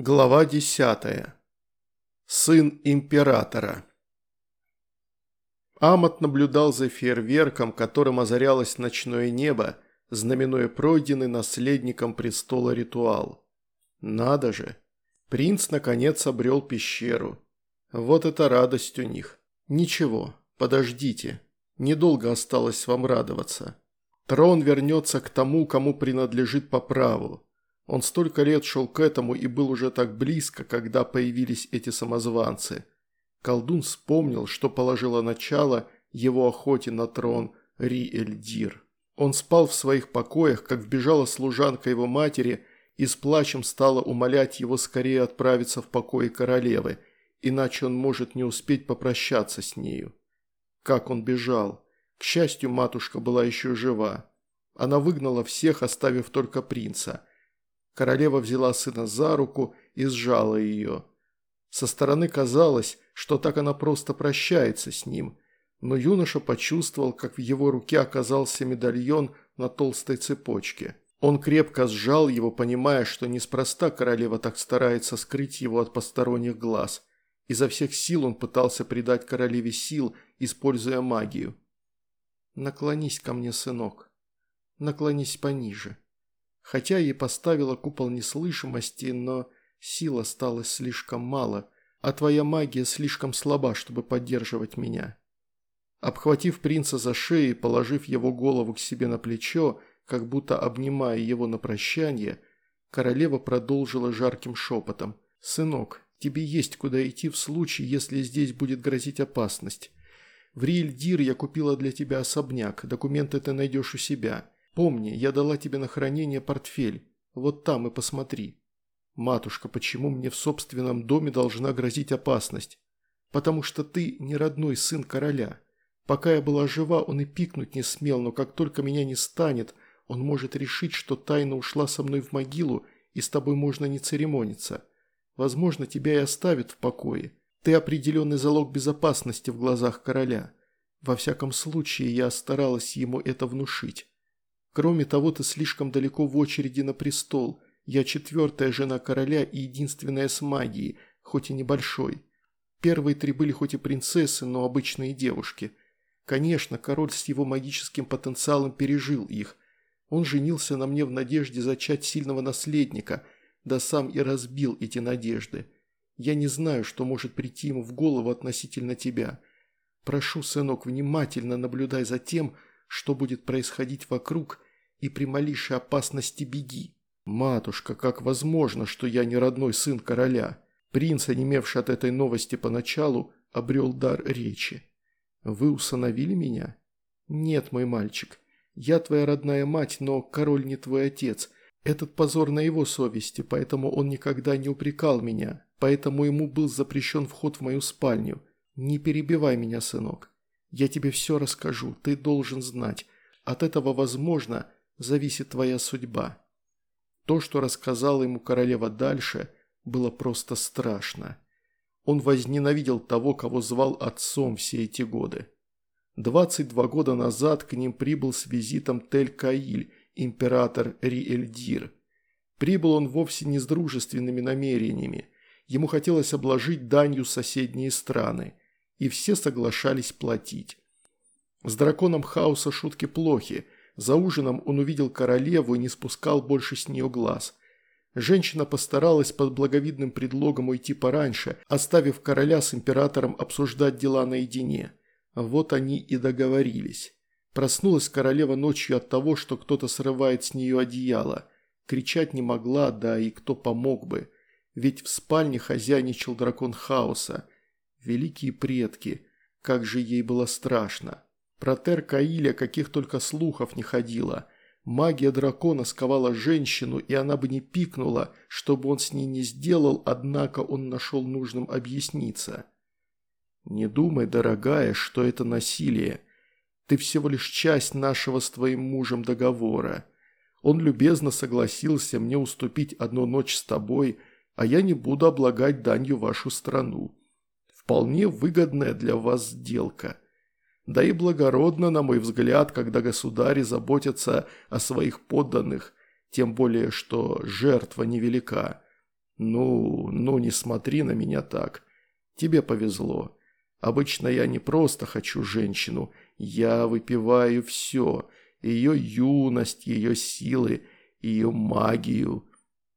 Глава 10. Сын императора. Амат наблюдал за фейерверком, которым озарялось ночное небо, знаменуя пройденный наследником престола ритуал. Надо же! Принц наконец обрел пещеру. Вот это радость у них. Ничего, подождите. Недолго осталось вам радоваться. Трон вернется к тому, кому принадлежит по праву. Он столько лет шел к этому и был уже так близко, когда появились эти самозванцы. Колдун вспомнил, что положило начало его охоте на трон Ри-Эльдир. Он спал в своих покоях, как вбежала служанка его матери и с плачем стала умолять его скорее отправиться в покои королевы, иначе он может не успеть попрощаться с нею. Как он бежал. К счастью, матушка была еще жива. Она выгнала всех, оставив только принца – Королева взяла сына за руку и сжала ее. Со стороны казалось, что так она просто прощается с ним, но юноша почувствовал, как в его руке оказался медальон на толстой цепочке. Он крепко сжал его, понимая, что неспроста королева так старается скрыть его от посторонних глаз. Изо всех сил он пытался придать королеве сил, используя магию. «Наклонись ко мне, сынок. Наклонись пониже», Хотя ей поставила купол неслышимости, но сил осталось слишком мало, а твоя магия слишком слаба, чтобы поддерживать меня. Обхватив принца за шею и положив его голову к себе на плечо, как будто обнимая его на прощание, королева продолжила жарким шепотом. «Сынок, тебе есть куда идти в случае, если здесь будет грозить опасность. В Риэльдир я купила для тебя особняк, документы ты найдешь у себя. Помни, я дала тебе на хранение портфель. Вот там и посмотри. Матушка, почему мне в собственном доме должна грозить опасность? Потому что ты не родной сын короля. Пока я была жива, он и пикнуть не смел, но как только меня не станет, он может решить, что тайна ушла со мной в могилу, и с тобой можно не церемониться. Возможно, тебя и оставят в покое. Ты определенный залог безопасности в глазах короля. Во всяком случае, я старалась ему это внушить. Кроме того, ты слишком далеко в очереди на престол. Я четвертая жена короля и единственная с магией, хоть и небольшой. Первые три были хоть и принцессы, но обычные девушки. Конечно, король с его магическим потенциалом пережил их. Он женился на мне в надежде зачать сильного наследника, да сам и разбил эти надежды. Я не знаю, что может прийти ему в голову относительно тебя. Прошу, сынок, внимательно наблюдай за тем, что будет происходить вокруг, и при малейшей опасности беги. Матушка, как возможно, что я не родной сын короля? Принц, онемевший от этой новости поначалу, обрел дар речи. Вы усыновили меня? Нет, мой мальчик. Я твоя родная мать, но король не твой отец. Этот позор на его совести, поэтому он никогда не упрекал меня. Поэтому ему был запрещен вход в мою спальню. Не перебивай меня, сынок. Я тебе все расскажу, ты должен знать. От этого, возможно, зависит твоя судьба. То, что рассказала ему королева дальше, было просто страшно. Он возненавидел того, кого звал отцом все эти годы. 22 года назад к ним прибыл с визитом Тель-Каиль, император Ри-Эльдир. Прибыл он вовсе не с дружественными намерениями. Ему хотелось обложить данью соседние страны, и все соглашались платить. С драконом хаоса шутки плохи – за ужином он увидел королеву и не спускал больше с нее глаз. Женщина постаралась под благовидным предлогом уйти пораньше, оставив короля с императором обсуждать дела наедине. Вот они и договорились. Проснулась королева ночью от того, что кто-то срывает с нее одеяло. Кричать не могла, да и кто помог бы. Ведь в спальне хозяйничал дракон хаоса. Великие предки, как же ей было страшно. Про Тер-Каиля каких только слухов не ходило. Магия дракона сковала женщину, и она бы не пикнула, чтобы он с ней не сделал, однако он нашел нужным объясниться. «Не думай, дорогая, что это насилие. Ты всего лишь часть нашего с твоим мужем договора. Он любезно согласился мне уступить одну ночь с тобой, а я не буду облагать данью вашу страну. Вполне выгодная для вас сделка». Да и благородно, на мой взгляд, когда государи заботятся о своих подданных, тем более, что жертва невелика. «Ну, ну не смотри на меня так. Тебе повезло. Обычно я не просто хочу женщину, я выпиваю все. Ее юность, ее силы, ее магию,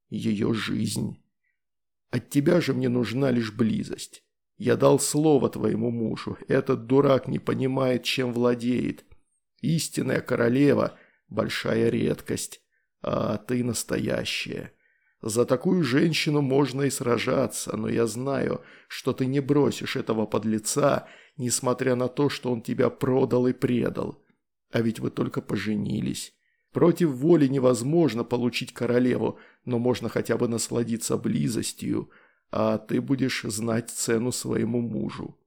ее жизнь. От тебя же мне нужна лишь близость. Я дал слово твоему мужу. Этот дурак не понимает, чем владеет. Истинная королева – большая редкость, а ты настоящая. За такую женщину можно и сражаться, но я знаю, что ты не бросишь этого подлеца, несмотря на то, что он тебя продал и предал. А ведь вы только поженились. Против воли невозможно получить королеву, но можно хотя бы насладиться близостью, а ты будешь знать цену своему мужу.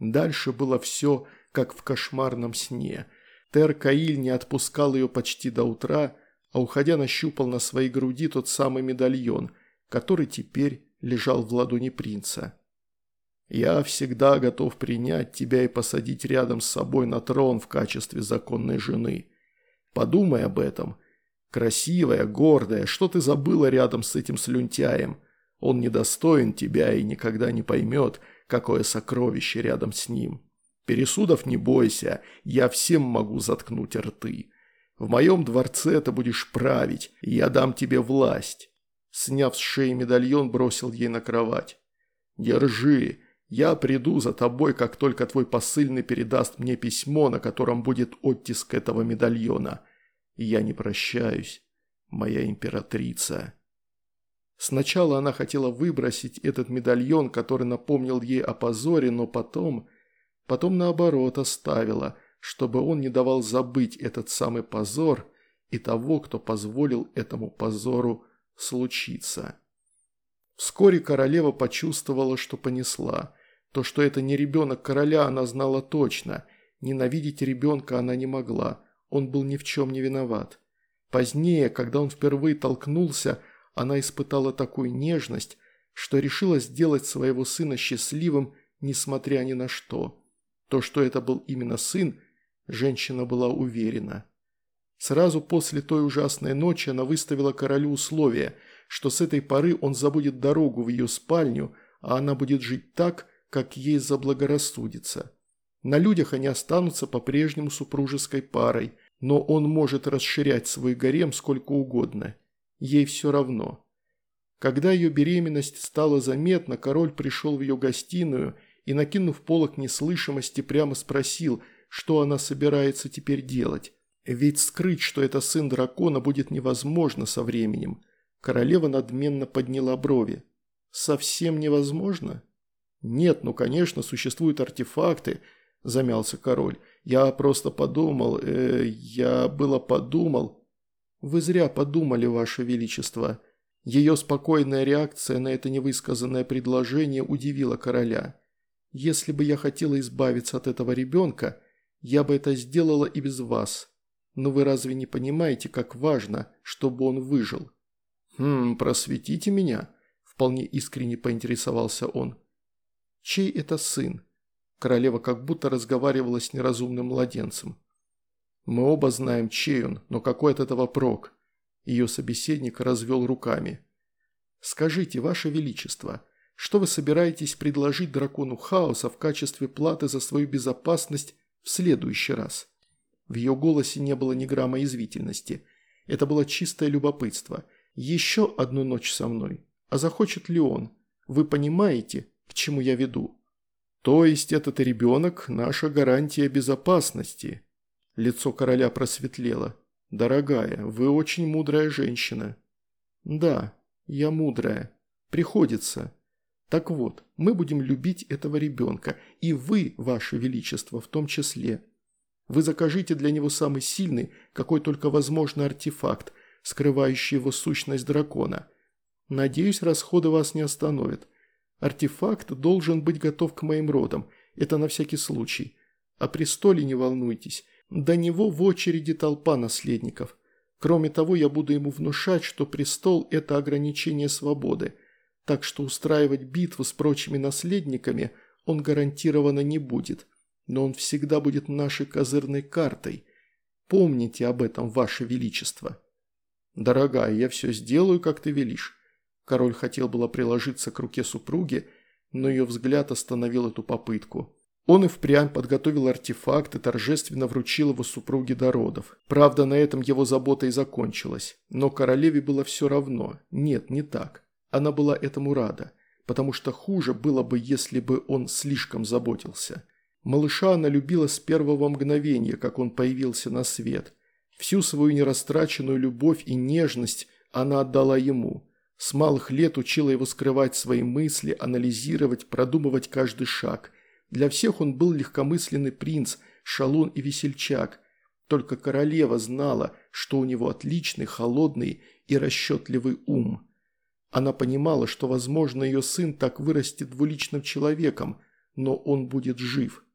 Дальше было все, как в кошмарном сне. Тер Каиль не отпускал ее почти до утра, а уходя нащупал на своей груди тот самый медальон, который теперь лежал в ладони принца. «Я всегда готов принять тебя и посадить рядом с собой на трон в качестве законной жены. Подумай об этом. Красивая, гордая, что ты забыла рядом с этим слюнтяем? Он недостоин тебя и никогда не поймет, какое сокровище рядом с ним. Пересудов не бойся, я всем могу заткнуть рты». В моем дворце ты будешь править, и я дам тебе власть». Сняв с шеи медальон, бросил ей на кровать. «Держи, я приду за тобой, как только твой посыльный передаст мне письмо, на котором будет оттиск этого медальона. Я не прощаюсь, моя императрица». Сначала она хотела выбросить этот медальон, который напомнил ей о позоре, но потом... Потом наоборот оставила – чтобы он не давал забыть этот самый позор и того, кто позволил этому позору случиться. Вскоре королева почувствовала, что понесла. То, что это не ребенок короля, она знала точно. Ненавидеть ребенка она не могла, он был ни в чем не виноват. Позднее, когда он впервые толкнулся, она испытала такую нежность, что решила сделать своего сына счастливым, несмотря ни на что. То, что это был именно сын, Женщина была уверена. Сразу после той ужасной ночи она выставила королю условие, что с этой поры он забудет дорогу в ее спальню, а она будет жить так, как ей заблагорассудится. На людях они останутся по-прежнему супружеской парой, но он может расширять свой гарем сколько угодно. Ей все равно. Когда ее беременность стала заметна, король пришел в ее гостиную и, накинув полок неслышимости, прямо спросил – что она собирается теперь делать. Ведь скрыть, что это сын дракона, будет невозможно со временем. Королева надменно подняла брови. «Совсем невозможно?» «Нет, ну, конечно, существуют артефакты», – замялся король. «Я просто подумал, э, я было подумал». «Вы зря подумали, ваше величество». Ее спокойная реакция на это невысказанное предложение удивила короля. «Если бы я хотела избавиться от этого ребенка, я бы это сделала и без вас. Но вы разве не понимаете, как важно, чтобы он выжил?» «Хм, просветите меня», – вполне искренне поинтересовался он. «Чей это сын?» Королева как будто разговаривала с неразумным младенцем. «Мы оба знаем, чей он, но какой от этого прок?» Ее собеседник развел руками. «Скажите, Ваше Величество, что вы собираетесь предложить дракону хаоса в качестве платы за свою безопасность в следующий раз. В ее голосе не было ни грамма извительности. Это было чистое любопытство. Еще одну ночь со мной. А захочет ли он? Вы понимаете, к чему я веду? То есть этот ребенок – наша гарантия безопасности. Лицо короля просветлело. «Дорогая, вы очень мудрая женщина». «Да, я мудрая. Приходится. Так вот, мы будем любить этого ребенка, и вы, ваше величество, в том числе. Вы закажите для него самый сильный, какой только возможно артефакт, скрывающий его сущность дракона. Надеюсь, расходы вас не остановят. Артефакт должен быть готов к моим родам, это на всякий случай. О престоле не волнуйтесь, до него в очереди толпа наследников. Кроме того, я буду ему внушать, что престол – это ограничение свободы – так что устраивать битву с прочими наследниками он гарантированно не будет, но он всегда будет нашей козырной картой. Помните об этом, Ваше Величество. Дорогая, я все сделаю, как ты велишь. Король хотел было приложиться к руке супруги, но ее взгляд остановил эту попытку. Он и впрямь подготовил артефакт и торжественно вручил его супруге до родов. Правда, на этом его забота и закончилась. Но королеве было все равно. Нет, не так. Она была этому рада. Потому что хуже было бы, если бы он слишком заботился. Малыша она любила с первого мгновения, как он появился на свет. Всю свою нерастраченную любовь и нежность она отдала ему. С малых лет учила его скрывать свои мысли, анализировать, продумывать каждый шаг. Для всех он был легкомысленный принц, шалун и весельчак. Только королева знала, что у него отличный, холодный и расчетливый ум. Она понимала, что, возможно, ее сын так вырастет двуличным человеком, но он будет жив –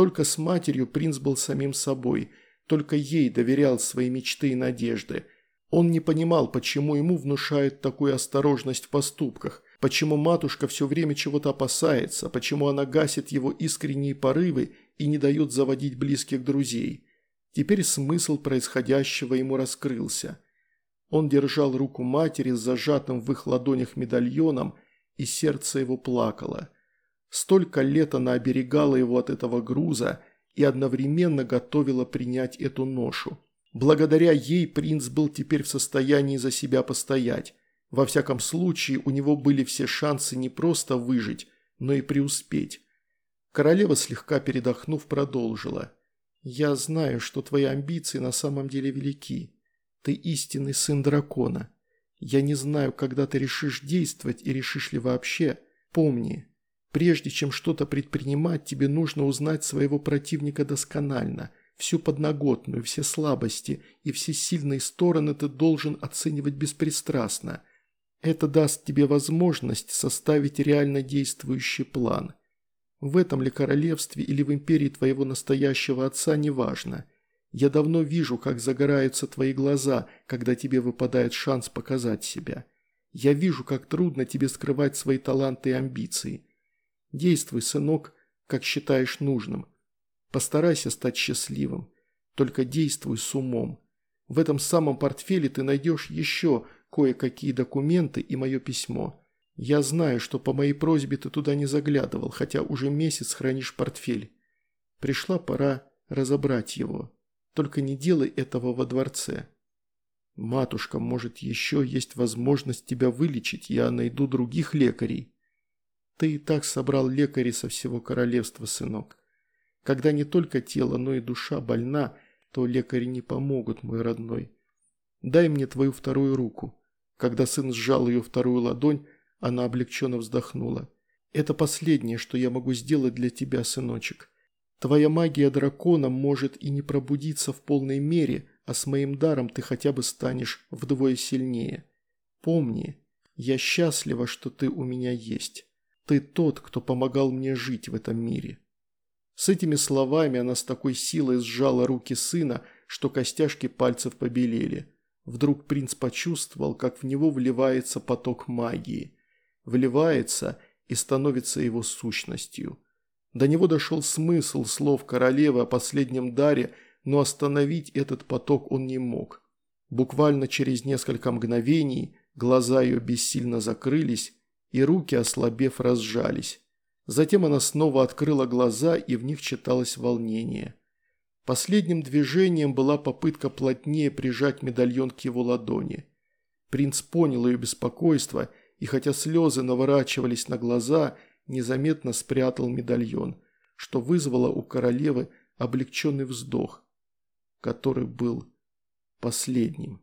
только с матерью принц был самим собой, только ей доверял свои мечты и надежды. Он не понимал, почему ему внушают такую осторожность в поступках, почему матушка все время чего-то опасается, почему она гасит его искренние порывы и не дает заводить близких друзей. Теперь смысл происходящего ему раскрылся. Он держал руку матери с зажатым в их ладонях медальоном, и сердце его плакало – Столько лет она оберегала его от этого груза и одновременно готовила принять эту ношу. Благодаря ей принц был теперь в состоянии за себя постоять. Во всяком случае, у него были все шансы не просто выжить, но и преуспеть. Королева, слегка передохнув, продолжила. «Я знаю, что твои амбиции на самом деле велики. Ты истинный сын дракона. Я не знаю, когда ты решишь действовать и решишь ли вообще. Помни, Прежде чем что-то предпринимать, тебе нужно узнать своего противника досконально. Всю подноготную, все слабости и все сильные стороны ты должен оценивать беспристрастно. Это даст тебе возможность составить реально действующий план. В этом ли королевстве или в империи твоего настоящего отца, неважно. Я давно вижу, как загораются твои глаза, когда тебе выпадает шанс показать себя. Я вижу, как трудно тебе скрывать свои таланты и амбиции. Действуй, сынок, как считаешь нужным. Постарайся стать счастливым. Только действуй с умом. В этом самом портфеле ты найдешь еще кое-какие документы и мое письмо. Я знаю, что по моей просьбе ты туда не заглядывал, хотя уже месяц хранишь портфель. Пришла пора разобрать его. Только не делай этого во дворце. Матушка, может, еще есть возможность тебя вылечить, я найду других лекарей. Ты и так собрал лекарей со всего королевства, сынок. Когда не только тело, но и душа больна, то лекари не помогут, мой родной. Дай мне твою вторую руку». Когда сын сжал ее вторую ладонь, она облегченно вздохнула. «Это последнее, что я могу сделать для тебя, сыночек. Твоя магия дракона может и не пробудиться в полной мере, а с моим даром ты хотя бы станешь вдвое сильнее. Помни, я счастлива, что ты у меня есть». Ты тот, кто помогал мне жить в этом мире». С этими словами она с такой силой сжала руки сына, что костяшки пальцев побелели. Вдруг принц почувствовал, как в него вливается поток магии. Вливается и становится его сущностью. До него дошел смысл слов королевы о последнем даре, но остановить этот поток он не мог. Буквально через несколько мгновений глаза ее бессильно закрылись, и руки, ослабев, разжались. Затем она снова открыла глаза, и в них читалось волнение. Последним движением была попытка плотнее прижать медальон к его ладони. Принц понял ее беспокойство, и хотя слезы наворачивались на глаза, незаметно спрятал медальон, что вызвало у королевы облегченный вздох, который был последним.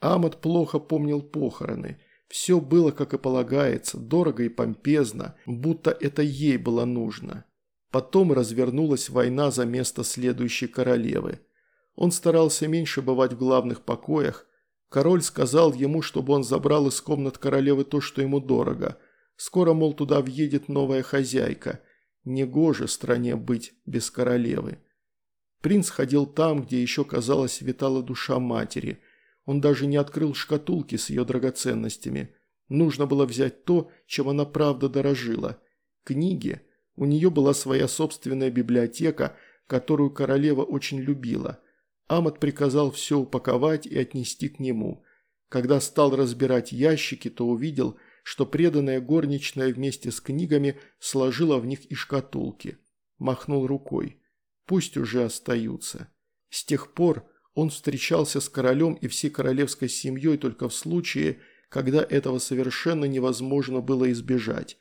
Амат плохо помнил похороны – все было, как и полагается, дорого и помпезно, будто это ей было нужно. Потом развернулась война за место следующей королевы. Он старался меньше бывать в главных покоях. Король сказал ему, чтобы он забрал из комнат королевы то, что ему дорого. Скоро, мол, туда въедет новая хозяйка. Негоже стране быть без королевы. Принц ходил там, где еще, казалось, витала душа матери – он даже не открыл шкатулки с ее драгоценностями. Нужно было взять то, чем она правда дорожила. Книги. У нее была своя собственная библиотека, которую королева очень любила. Амат приказал все упаковать и отнести к нему. Когда стал разбирать ящики, то увидел, что преданная горничная вместе с книгами сложила в них и шкатулки. Махнул рукой. Пусть уже остаются. С тех пор он встречался с королем и всей королевской семьей только в случае, когда этого совершенно невозможно было избежать.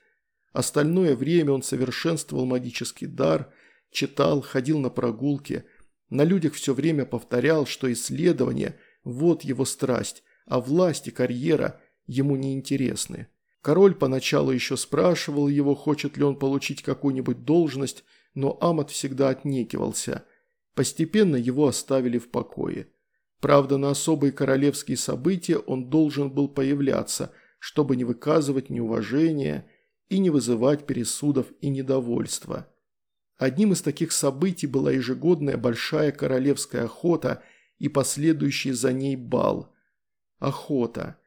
Остальное время он совершенствовал магический дар, читал, ходил на прогулки. На людях все время повторял, что исследование – вот его страсть, а власть и карьера ему не интересны. Король поначалу еще спрашивал его, хочет ли он получить какую-нибудь должность, но Амат всегда отнекивался. Постепенно его оставили в покое. Правда, на особые королевские события он должен был появляться, чтобы не выказывать неуважения и не вызывать пересудов и недовольства. Одним из таких событий была ежегодная большая королевская охота и последующий за ней бал – Охота.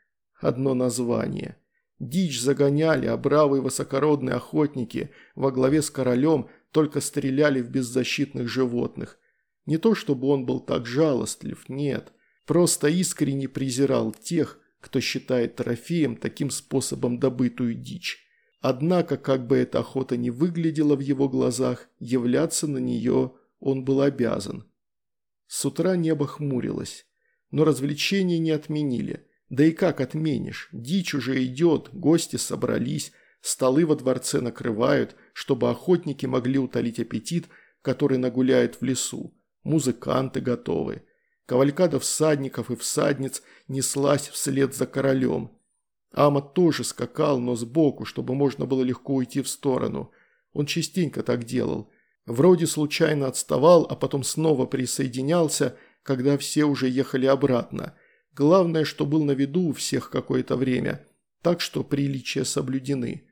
Одно название. Дичь загоняли, а бравые высокородные охотники во главе с королем только стреляли в беззащитных животных. Не то чтобы он был так жалостлив, нет. Просто искренне презирал тех, кто считает трофеем таким способом добытую дичь. Однако, как бы эта охота ни выглядела в его глазах, являться на нее он был обязан. С утра небо хмурилось. Но развлечения не отменили. Да и как отменишь? Дичь уже идет, гости собрались, столы во дворце накрывают, чтобы охотники могли утолить аппетит, который нагуляет в лесу. Музыканты готовы. Кавалькада всадников и всадниц неслась вслед за королем. Амат тоже скакал, но сбоку, чтобы можно было легко уйти в сторону. Он частенько так делал. Вроде случайно отставал, а потом снова присоединялся – когда все уже ехали обратно. Главное, что был на виду у всех какое-то время, так что приличия соблюдены.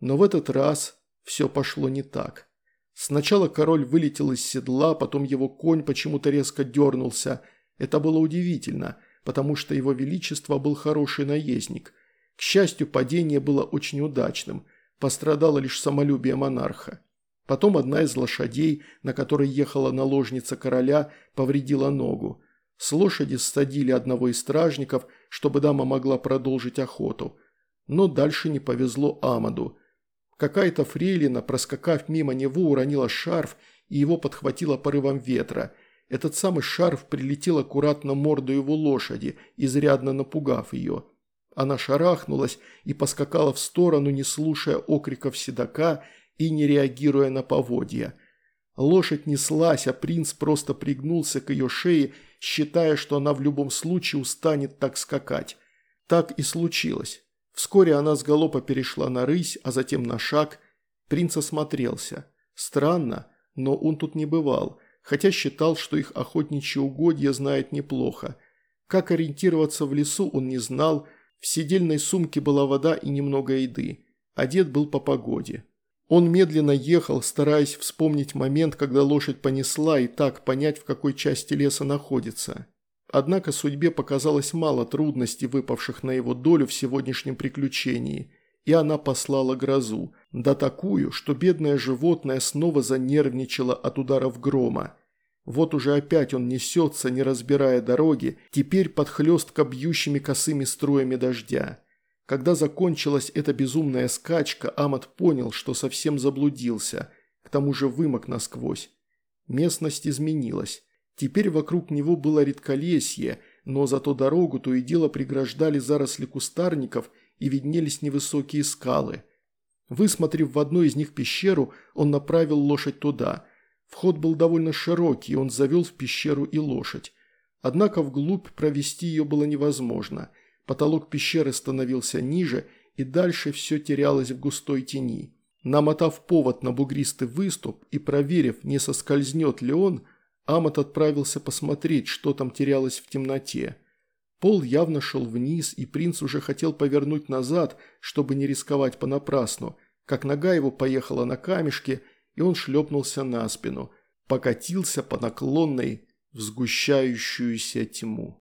Но в этот раз все пошло не так. Сначала король вылетел из седла, потом его конь почему-то резко дернулся. Это было удивительно, потому что его величество был хороший наездник. К счастью, падение было очень удачным, пострадало лишь самолюбие монарха. Потом одна из лошадей, на которой ехала наложница короля, повредила ногу. С лошади ссадили одного из стражников, чтобы дама могла продолжить охоту. Но дальше не повезло Амаду. Какая-то фрейлина, проскакав мимо него, уронила шарф, и его подхватило порывом ветра. Этот самый шарф прилетел аккуратно морду его лошади, изрядно напугав ее. Она шарахнулась и поскакала в сторону, не слушая окриков седока и не реагируя на поводья. Лошадь неслась, а принц просто пригнулся к ее шее, считая, что она в любом случае устанет так скакать. Так и случилось. Вскоре она с галопа перешла на рысь, а затем на шаг. Принц осмотрелся. Странно, но он тут не бывал, хотя считал, что их охотничьи угодья знает неплохо. Как ориентироваться в лесу он не знал, в сидельной сумке была вода и немного еды. Одет был по погоде. Он медленно ехал, стараясь вспомнить момент, когда лошадь понесла и так понять, в какой части леса находится. Однако судьбе показалось мало трудностей, выпавших на его долю в сегодняшнем приключении, и она послала грозу, да такую, что бедное животное снова занервничало от ударов грома. Вот уже опять он несется, не разбирая дороги, теперь под хлестко бьющими косыми струями дождя. Когда закончилась эта безумная скачка, Амат понял, что совсем заблудился, к тому же вымок насквозь. Местность изменилась. Теперь вокруг него было редколесье, но зато дорогу то и дело преграждали заросли кустарников и виднелись невысокие скалы. Высмотрев в одной из них пещеру, он направил лошадь туда. Вход был довольно широкий, он завел в пещеру и лошадь. Однако вглубь провести ее было невозможно – Потолок пещеры становился ниже, и дальше все терялось в густой тени. Намотав повод на бугристый выступ и проверив, не соскользнет ли он, Амат отправился посмотреть, что там терялось в темноте. Пол явно шел вниз, и принц уже хотел повернуть назад, чтобы не рисковать понапрасну, как нога его поехала на камешке, и он шлепнулся на спину, покатился по наклонной в сгущающуюся тьму.